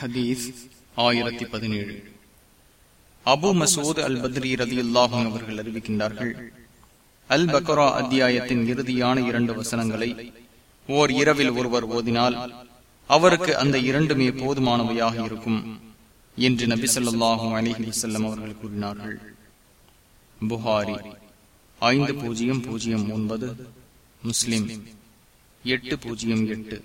ஹதீஸ் ஆயிரத்தி பதினேழு. அபு மசூத் அல் பத்ரி ரதி அல்லாஹும் அவர்கள் அறிவிக்கின்றார்கள் அல் பக்ரா அத்தியாயத்தின் இறுதியான இரண்டு வசனங்களை ஓர் இரவில் ஒருவர் ஓதினால் அவருக்கு அந்த இரண்டுமே போதுமானவையாக இருக்கும் என்று நபி சொல்லாஹும் அலிஹி வசல்லம் அவர்கள் கூறினார்கள். புகாரி ஐந்து பூஜ்ஜியம் பூஜ்ஜியம் ஒன்பது முஸ்லிம் எட்டு பூஜ்ஜியம் எட்டு.